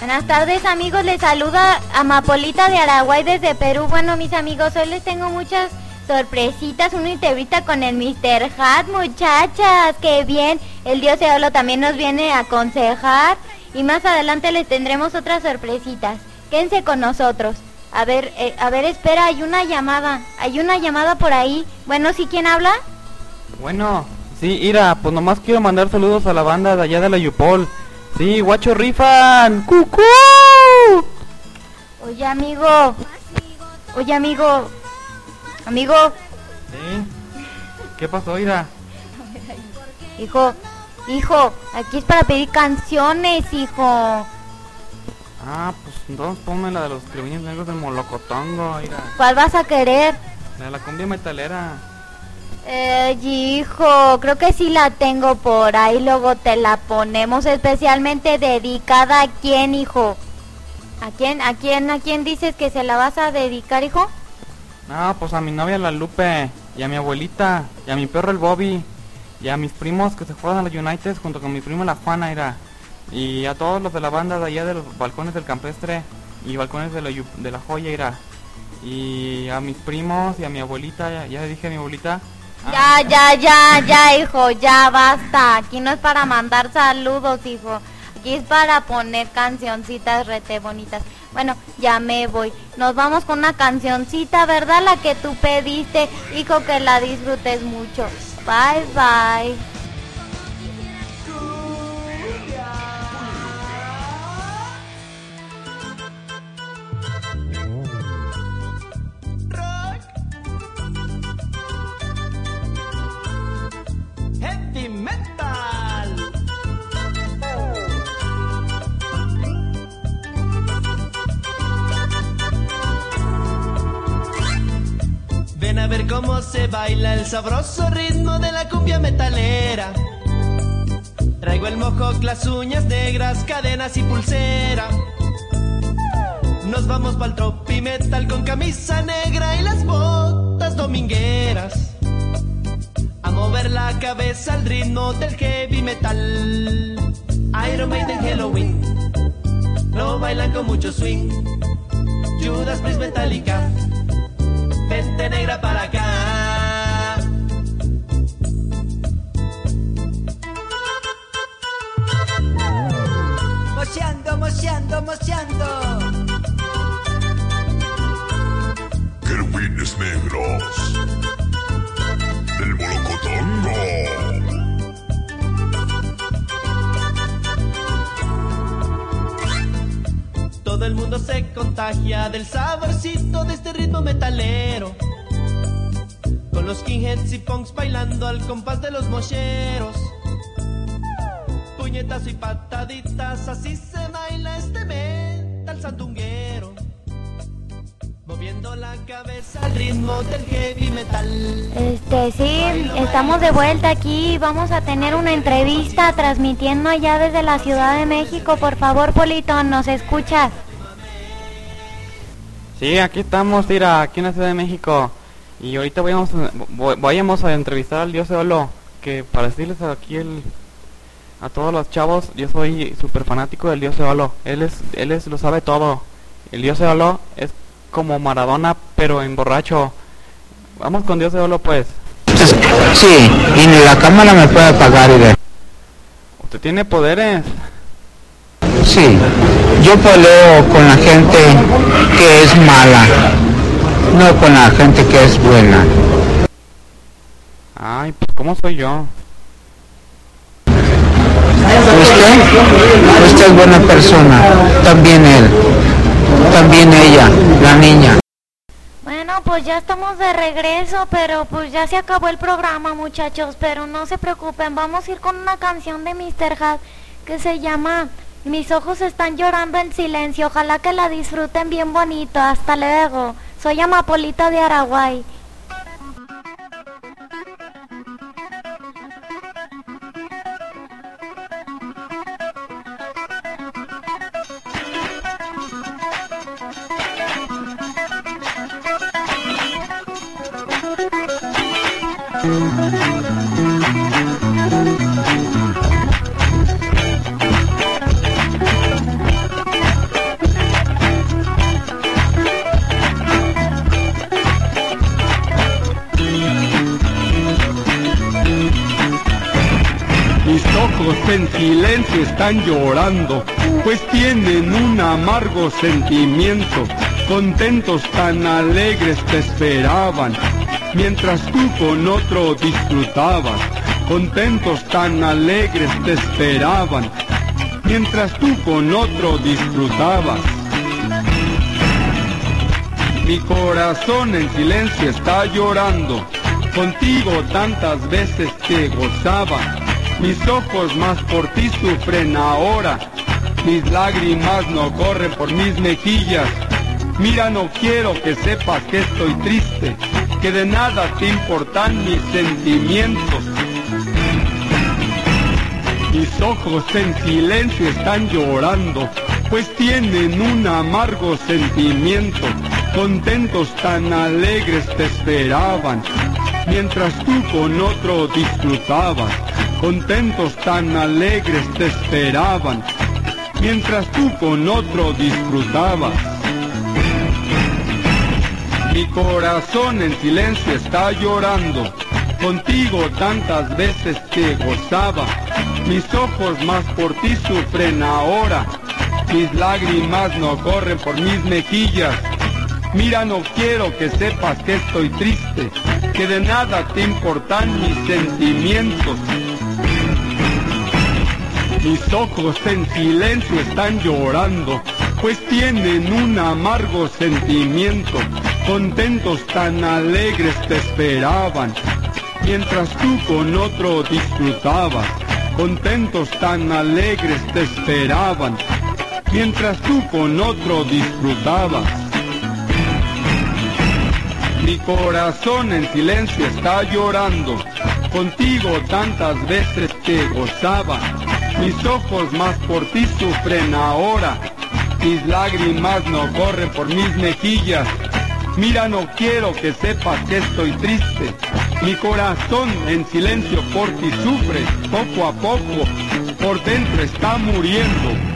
Buenas tardes amigos, les saluda Amapolita de Araguay desde Perú. Bueno mis amigos, hoy les tengo muchas sorpresitas, una entrevista con el Mr. Hat, muchachas, qué bien. El dios Eolo también nos viene a aconsejar y más adelante les tendremos otras sorpresitas. Quédense con nosotros. A ver, eh, a ver, espera, hay una llamada, hay una llamada por ahí. Bueno, ¿sí quién habla? Bueno, sí, Ira, pues nomás quiero mandar saludos a la banda de allá de la Yupol. Sí, guacho rifan. ¡Cucú! Oye, amigo. Oye, amigo. Amigo. ¿Sí? ¿Qué pasó, Ira? Hijo, hijo, aquí es para pedir canciones, hijo. Ah, pues entonces ponme la de los criollos negros del Molocotongo, Ira. ¿Cuál vas a querer? La de la cumbia metalera. Eh, hijo, creo que sí la tengo por ahí, luego te la ponemos especialmente dedicada a quién, hijo. ¿A quién, a quién, a quién dices que se la vas a dedicar, hijo? No, pues a mi novia la Lupe, y a mi abuelita, y a mi perro el Bobby, y a mis primos que se fueron a los United junto con mi prima la Juana, Ira. Y a todos los de la banda de allá de los balcones del campestre y balcones de la, de la joya, Ira. Y a mis primos y a mi abuelita, ya, ya le dije a mi abuelita. Ya, ya, ya, ya, hijo, ya basta. Aquí no es para mandar saludos, hijo. Aquí es para poner cancioncitas rete bonitas. Bueno, ya me voy. Nos vamos con una cancioncita, ¿verdad? La que tú pediste. Hijo, que la disfrutes mucho. Bye-bye. A ver cómo se baila el sabroso ritmo de la cumbia metalera. Traigo el mojo, las uñas negras, cadenas y pulsera. Nos vamos pa'l tropi metal con camisa negra y las botas domingueras. A mover la cabeza al ritmo del heavy metal. Iron Maiden Halloween. Lo bailan con mucho swing. Judas Priest Metallica. Vente negra para acá. Mocheando, mocheando, mocheando. Querubines negros mundo se contagia del saborcito de este ritmo metalero. Con los skinheads y punks bailando al compás de los mocheros. Puñetas y pataditas, así se baila este metal sandunguero. Moviendo la cabeza al ritmo del heavy metal. Este, sí, estamos de vuelta aquí. Vamos a tener una entrevista transmitiendo allá desde la Ciudad de México. Por favor, Polito, ¿nos escuchas? Sí, aquí estamos, Ira, aquí en la Ciudad de México. Y ahorita vayamos a, vayamos a entrevistar al dios Eolo, que para decirles aquí el, a todos los chavos, yo soy súper fanático del dios Eolo. Él es, él es, lo sabe todo. El dios Eolo es como Maradona, pero en borracho. Vamos con dios Eolo, pues. Sí, y ni la cámara me puede apagar, Ire. Usted tiene poderes. Sí, yo peleo con la gente que es mala, no con la gente que es buena. Ay, pues ¿cómo soy yo? Usted, usted es buena persona, también él, también ella, la niña. Bueno, pues ya estamos de regreso, pero pues ya se acabó el programa, muchachos. Pero no se preocupen, vamos a ir con una canción de Mr. Hat que se llama mis ojos están llorando en silencio, ojalá que la disfruten bien bonito, hasta luego. Soy Amapolita de Araguay. Mis ojos en silencio están llorando, pues tienen un amargo sentimiento. Contentos tan alegres te esperaban, mientras tú con otro disfrutabas. Contentos tan alegres te esperaban, mientras tú con otro disfrutabas. Mi corazón en silencio está llorando, contigo tantas veces que gozaba. Mis ojos más por ti sufren ahora, mis lágrimas no corren por mis mejillas. Mira, no quiero que sepas que estoy triste, que de nada te importan mis sentimientos. Mis ojos en silencio están llorando, pues tienen un amargo sentimiento. Contentos tan alegres te esperaban, mientras tú con otro disfrutabas. Contentos tan alegres te esperaban, mientras tú con otro disfrutabas. Mi corazón en silencio está llorando, contigo tantas veces que gozaba. Mis ojos más por ti sufren ahora, mis lágrimas no corren por mis mejillas. Mira, no quiero que sepas que estoy triste, que de nada te importan mis sentimientos. Mis ojos en silencio están llorando, pues tienen un amargo sentimiento. Contentos tan alegres te esperaban, mientras tú con otro disfrutabas. Contentos tan alegres te esperaban, mientras tú con otro disfrutabas. Mi corazón en silencio está llorando, contigo tantas veces que gozaba. Mis ojos más por ti sufren ahora, mis lágrimas no corren por mis mejillas. Mira, no quiero que sepas que estoy triste. Mi corazón en silencio por ti sufre, poco a poco, por dentro está muriendo.